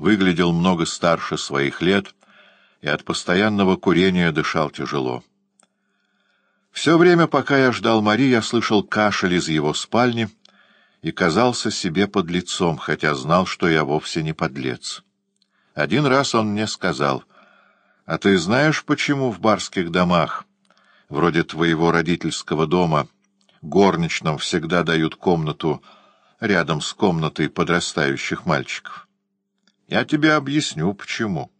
выглядел много старше своих лет и от постоянного курения дышал тяжело. Все время, пока я ждал Мари, я слышал кашель из его спальни и казался себе под лицом, хотя знал, что я вовсе не подлец. Один раз он мне сказал, «А ты знаешь, почему в барских домах, вроде твоего родительского дома, горничным всегда дают комнату рядом с комнатой подрастающих мальчиков?» Я тебе объясню, почему.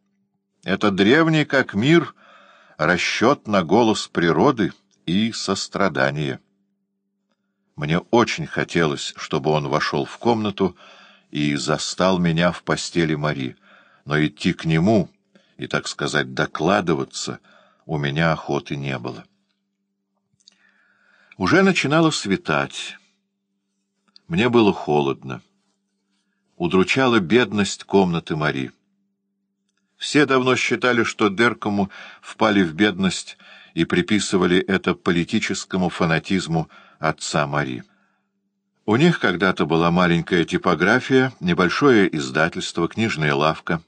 Это древний как мир расчет на голос природы и сострадание. Мне очень хотелось, чтобы он вошел в комнату и застал меня в постели Мари, но идти к нему и, так сказать, докладываться у меня охоты не было. Уже начинало светать. Мне было холодно удручала бедность комнаты Мари. Все давно считали, что Деркому впали в бедность и приписывали это политическому фанатизму отца Мари. У них когда-то была маленькая типография, небольшое издательство, книжная лавка,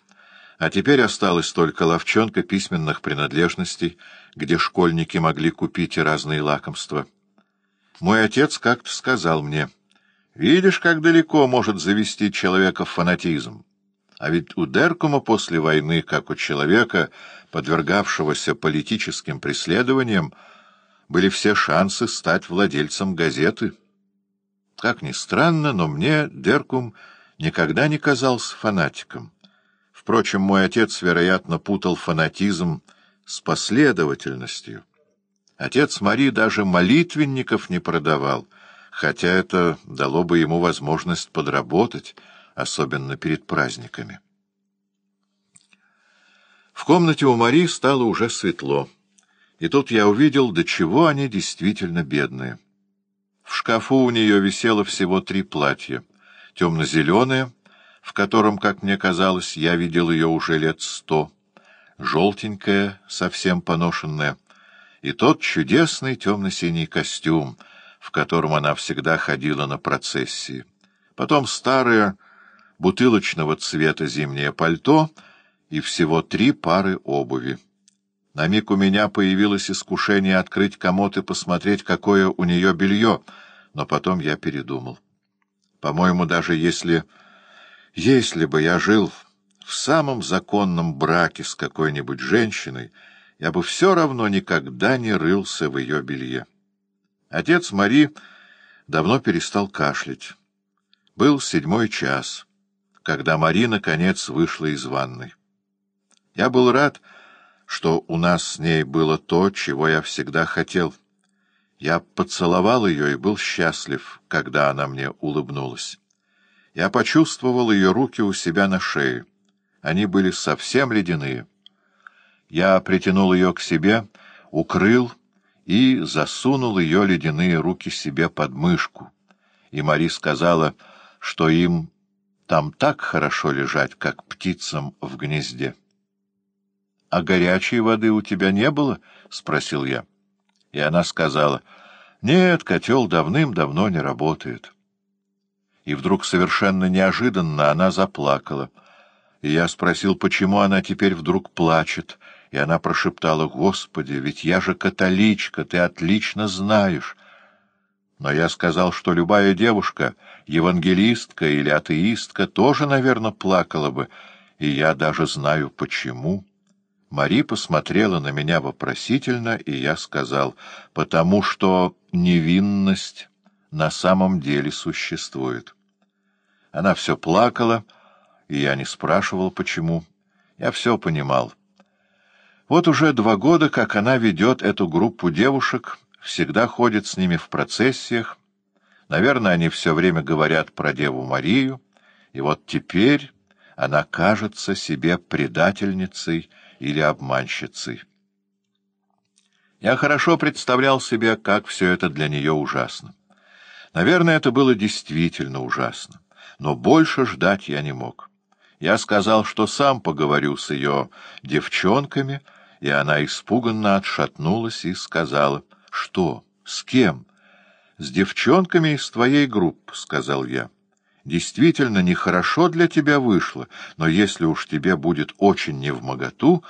а теперь осталась только ловчонка письменных принадлежностей, где школьники могли купить разные лакомства. Мой отец как-то сказал мне — Видишь, как далеко может завести человека фанатизм. А ведь у Деркума после войны, как у человека, подвергавшегося политическим преследованиям, были все шансы стать владельцем газеты. Как ни странно, но мне Деркум никогда не казался фанатиком. Впрочем, мой отец, вероятно, путал фанатизм с последовательностью. Отец Мари даже молитвенников не продавал — хотя это дало бы ему возможность подработать, особенно перед праздниками. В комнате у Мари стало уже светло, и тут я увидел, до чего они действительно бедные. В шкафу у нее висело всего три платья. Темно-зеленое, в котором, как мне казалось, я видел ее уже лет сто, желтенькое, совсем поношенное, и тот чудесный темно-синий костюм — в котором она всегда ходила на процессии. Потом старое, бутылочного цвета зимнее пальто и всего три пары обуви. На миг у меня появилось искушение открыть комод и посмотреть, какое у нее белье, но потом я передумал. По-моему, даже если... Если бы я жил в самом законном браке с какой-нибудь женщиной, я бы все равно никогда не рылся в ее белье. Отец Мари давно перестал кашлять. Был седьмой час, когда Мари наконец вышла из ванной. Я был рад, что у нас с ней было то, чего я всегда хотел. Я поцеловал ее и был счастлив, когда она мне улыбнулась. Я почувствовал ее руки у себя на шее. Они были совсем ледяные. Я притянул ее к себе, укрыл и засунул ее ледяные руки себе под мышку. И Мари сказала, что им там так хорошо лежать, как птицам в гнезде. — А горячей воды у тебя не было? — спросил я. И она сказала, — нет, котел давным-давно не работает. И вдруг совершенно неожиданно она заплакала. И я спросил, почему она теперь вдруг плачет, — и она прошептала, «Господи, ведь я же католичка, ты отлично знаешь». Но я сказал, что любая девушка, евангелистка или атеистка, тоже, наверное, плакала бы, и я даже знаю, почему. Мари посмотрела на меня вопросительно, и я сказал, «Потому что невинность на самом деле существует». Она все плакала, и я не спрашивал, почему. Я все понимал. Вот уже два года, как она ведет эту группу девушек, всегда ходит с ними в процессиях. Наверное, они все время говорят про Деву Марию, и вот теперь она кажется себе предательницей или обманщицей. Я хорошо представлял себе, как все это для нее ужасно. Наверное, это было действительно ужасно, но больше ждать я не мог. Я сказал, что сам поговорю с ее девчонками — и она испуганно отшатнулась и сказала, — Что? С кем? — С девчонками из твоей группы, — сказал я. действительно нехорошо для тебя вышло, но если уж тебе будет очень невмоготу,